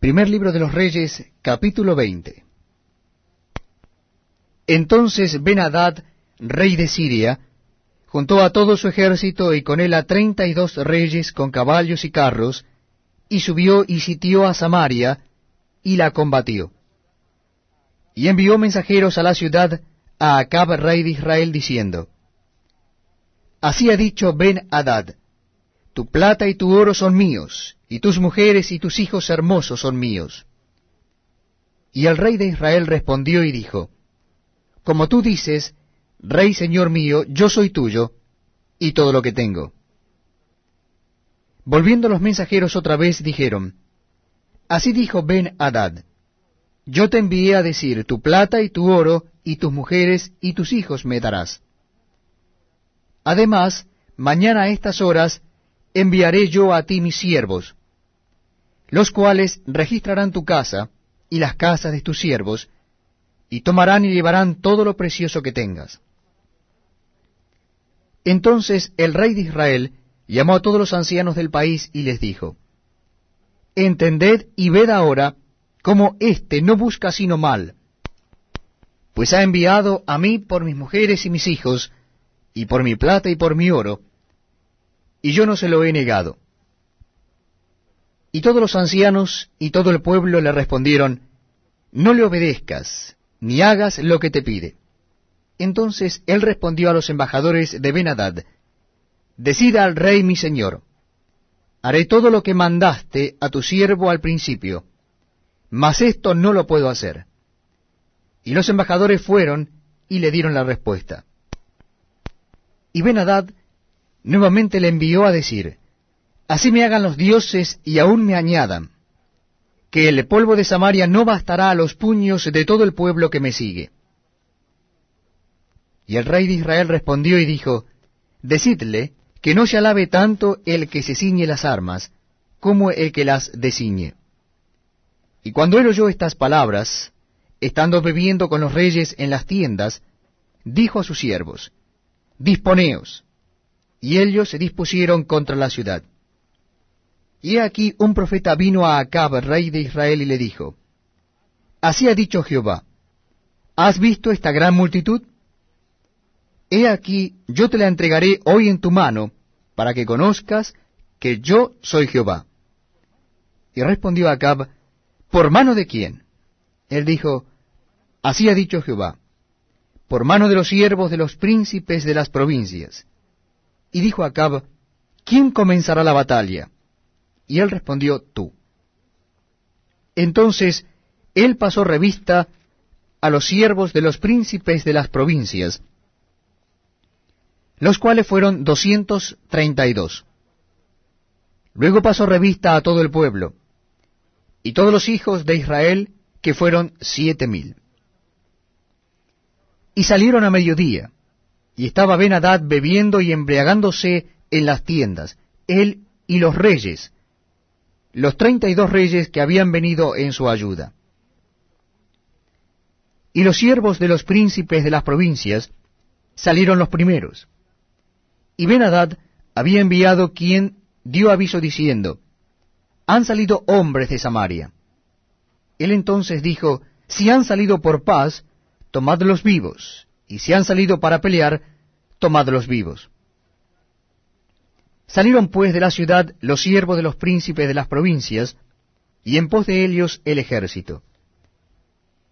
Primer libro de los Reyes, capítulo 20. Entonces Ben-Hadad, rey de Siria, juntó a todo su ejército y con él a treinta y dos reyes con caballos y carros, y subió y sitió a Samaria, y la combatió. Y envió mensajeros a la ciudad a Acab, rey de Israel, diciendo, Así ha dicho Ben-Hadad, tu plata y tu oro son míos, y tus mujeres y tus hijos hermosos son míos. Y el rey de Israel respondió y dijo, Como tú dices, Rey Señor mío, yo soy tuyo, y todo lo que tengo. Volviendo los mensajeros otra vez, dijeron, Así dijo Ben Hadad, Yo te envié a decir, tu plata y tu oro, y tus mujeres y tus hijos me darás. Además, mañana a estas horas enviaré yo a ti mis siervos, los cuales registrarán tu casa y las casas de tus siervos, y tomarán y llevarán todo lo precioso que tengas. Entonces el rey de Israel llamó a todos los ancianos del país y les dijo, Entended y ved ahora cómo éste no busca sino mal, pues ha enviado a mí por mis mujeres y mis hijos, y por mi plata y por mi oro, y yo no se lo he negado. Y todos los ancianos y todo el pueblo le respondieron, No le obedezcas, ni hagas lo que te pide. Entonces él respondió a los embajadores de Benadad, Decida al rey mi señor, haré todo lo que mandaste a tu siervo al principio, mas esto no lo puedo hacer. Y los embajadores fueron y le dieron la respuesta. Y Benadad nuevamente le envió a decir, Así me hagan los dioses y aún me añadan, que el polvo de Samaria no bastará a los puños de todo el pueblo que me sigue. Y el rey de Israel respondió y dijo, Decidle que no se alabe tanto el que se ciñe las armas, como el que las desciñe. Y cuando él oyó estas palabras, estando bebiendo con los reyes en las tiendas, dijo a sus siervos, Disponeos. Y ellos se dispusieron contra la ciudad. Y aquí un profeta vino a Acab, rey de Israel, y le dijo, Así ha dicho Jehová, ¿has visto esta gran multitud? He aquí, yo te la entregaré hoy en tu mano, para que conozcas que yo soy Jehová. Y respondió Acab, ¿por mano de quién? Él dijo, Así ha dicho Jehová, por mano de los siervos de los príncipes de las provincias. Y dijo Acab, ¿quién comenzará la batalla? Y él respondió, tú. Entonces él pasó revista a los siervos de los príncipes de las provincias, los cuales fueron doscientos treinta y dos. Luego pasó revista a todo el pueblo, y todos los hijos de Israel, que fueron siete mil. Y salieron a mediodía, y estaba ben bebiendo y embriagándose en las tiendas, él y los reyes, los treinta y dos reyes que habían venido en su ayuda. Y los siervos de los príncipes de las provincias salieron los primeros. Y ben había enviado quien dio aviso diciendo, Han salido hombres de Samaria. Él entonces dijo, Si han salido por paz, tomadlos vivos, y si han salido para pelear, tomadlos vivos. Salieron pues de la ciudad los siervos de los príncipes de las provincias, y en pos de ellos el ejército.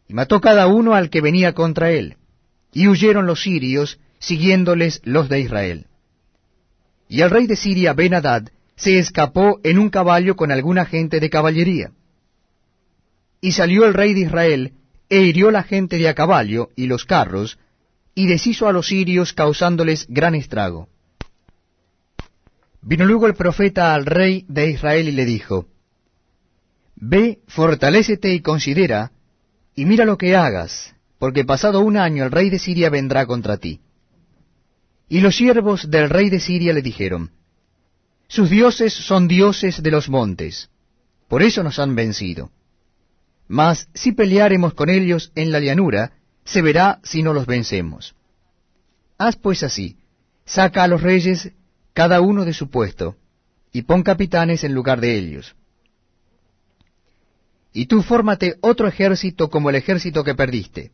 Y mató cada uno al que venía contra él, y huyeron los sirios, siguiéndoles los de Israel. Y el rey de Siria, ben se escapó en un caballo con alguna gente de caballería. Y salió el rey de Israel, e hirió la gente de a caballo y los carros, y deshizo a los sirios causándoles gran estrago. Vino luego el profeta al rey de Israel y le dijo, Ve, fortalécete y considera, y mira lo que hagas, porque pasado un año el rey de Siria vendrá contra ti. Y los siervos del rey de Siria le dijeron, Sus dioses son dioses de los montes, por eso nos han vencido. Mas si peleáremos con ellos en la llanura, se verá si no los vencemos. Haz pues así, saca a los reyes cada uno de su puesto, y pon capitanes en lugar de ellos. y tú fórmate otro ejército como el ejército que perdiste,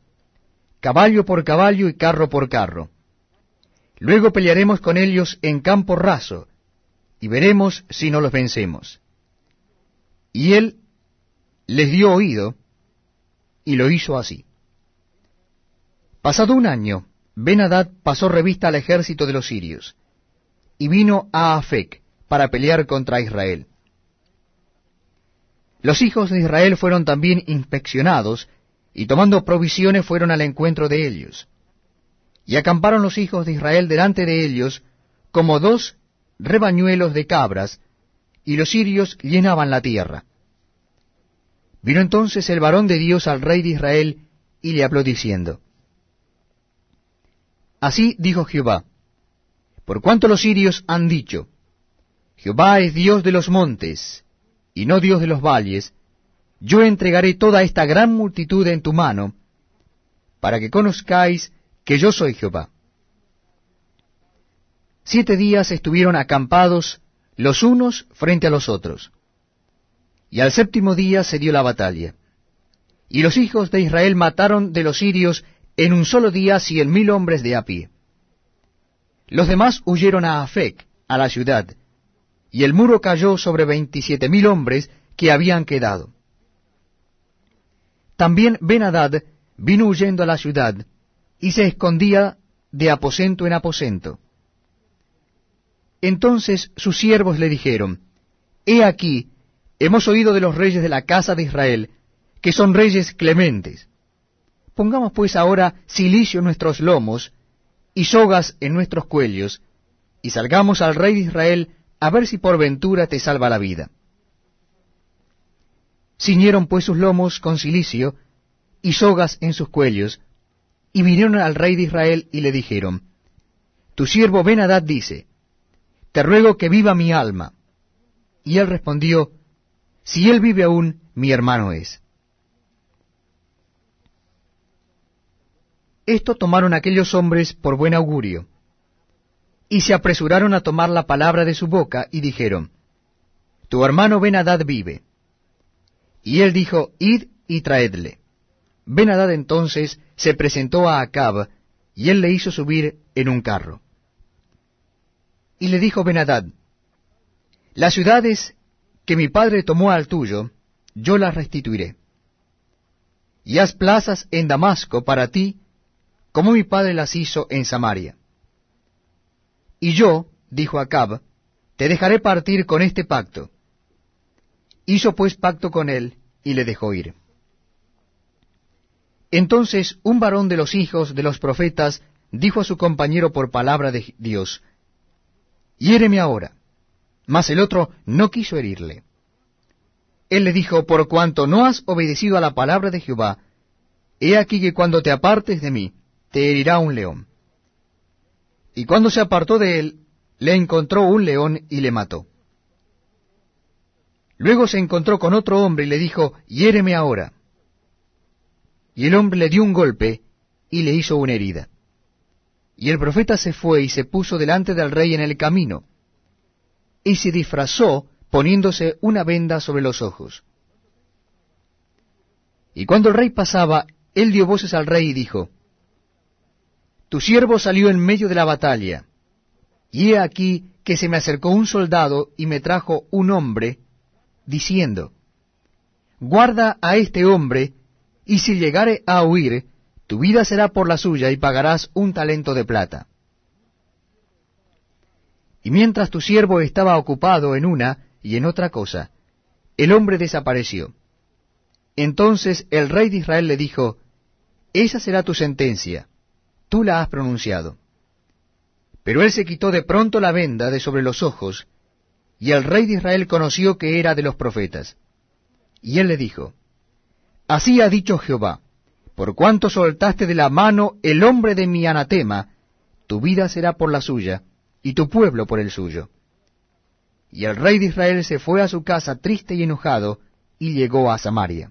caballo por caballo y carro por carro. Luego pelearemos con ellos en campo raso, y veremos si no los vencemos. Y él les dio oído, y lo hizo así. Pasado un año, ben pasó revista al ejército de los sirios, y vino a Afec para pelear contra Israel. Los hijos de Israel fueron también inspeccionados, y tomando provisiones fueron al encuentro de ellos. Y acamparon los hijos de Israel delante de ellos como dos rebañuelos de cabras, y los sirios llenaban la tierra. Vino entonces el varón de Dios al rey de Israel, y le habló diciendo, Así dijo Jehová, por cuanto los sirios han dicho, Jehová es Dios de los montes, y no Dios de los valles, yo entregaré toda esta gran multitud en tu mano, para que conozcáis que yo soy Jehová. Siete días estuvieron acampados los unos frente a los otros, y al séptimo día se dio la batalla. Y los hijos de Israel mataron de los sirios en un solo día cien mil hombres de a pie. Los demás huyeron a Afec, a la ciudad, y el muro cayó sobre veintisiete mil hombres que habían quedado. También Ben-Hadad vino huyendo a la ciudad, y se escondía de aposento en aposento. Entonces sus siervos le dijeron, He aquí, hemos oído de los reyes de la casa de Israel, que son reyes clementes. Pongamos pues ahora silicio en nuestros lomos, y sogas en nuestros cuellos, y salgamos al rey de Israel a ver si por ventura te salva la vida. Ciñeron pues sus lomos con cilicio y sogas en sus cuellos, y vinieron al rey de Israel y le dijeron, Tu siervo ben dice, Te ruego que viva mi alma. Y él respondió, Si él vive aún, mi hermano es. Esto tomaron aquellos hombres por buen augurio, y se apresuraron a tomar la palabra de su boca, y dijeron, Tu hermano ben vive. Y él dijo, Id y traedle. ben entonces se presentó a Acab, y él le hizo subir en un carro. Y le dijo ben Las ciudades que mi padre tomó al tuyo, yo las restituiré. Y haz plazas en Damasco para ti, como mi padre las hizo en Samaria. Y yo, dijo Acab, te dejaré partir con este pacto. Hizo pues pacto con él y le dejó ir. Entonces un varón de los hijos de los profetas dijo a su compañero por palabra de Dios, Hiéreme ahora. Mas el otro no quiso herirle. Él le dijo, Por cuanto no has obedecido a la palabra de Jehová, he aquí que cuando te apartes de mí, te herirá un león. Y cuando se apartó de él, le encontró un león y le mató. Luego se encontró con otro hombre y le dijo, hiéreme ahora. Y el hombre le dio un golpe y le hizo una herida. Y el profeta se fue y se puso delante del rey en el camino, y se disfrazó poniéndose una venda sobre los ojos. Y cuando el rey pasaba, él dio voces al rey y dijo, tu siervo salió en medio de la batalla, y he aquí que se me acercó un soldado y me trajo un hombre, diciendo, Guarda a este hombre, y si llegare a huir, tu vida será por la suya y pagarás un talento de plata. Y mientras tu siervo estaba ocupado en una y en otra cosa, el hombre desapareció. Entonces el rey de Israel le dijo, Esa será tu sentencia tú la has pronunciado. Pero él se quitó de pronto la venda de sobre los ojos, y el rey de Israel conoció que era de los profetas. Y él le dijo, Así ha dicho Jehová, por cuanto soltaste de la mano el hombre de mi anatema, tu vida será por la suya, y tu pueblo por el suyo. Y el rey de Israel se fue a su casa triste y enojado, y llegó a Samaria.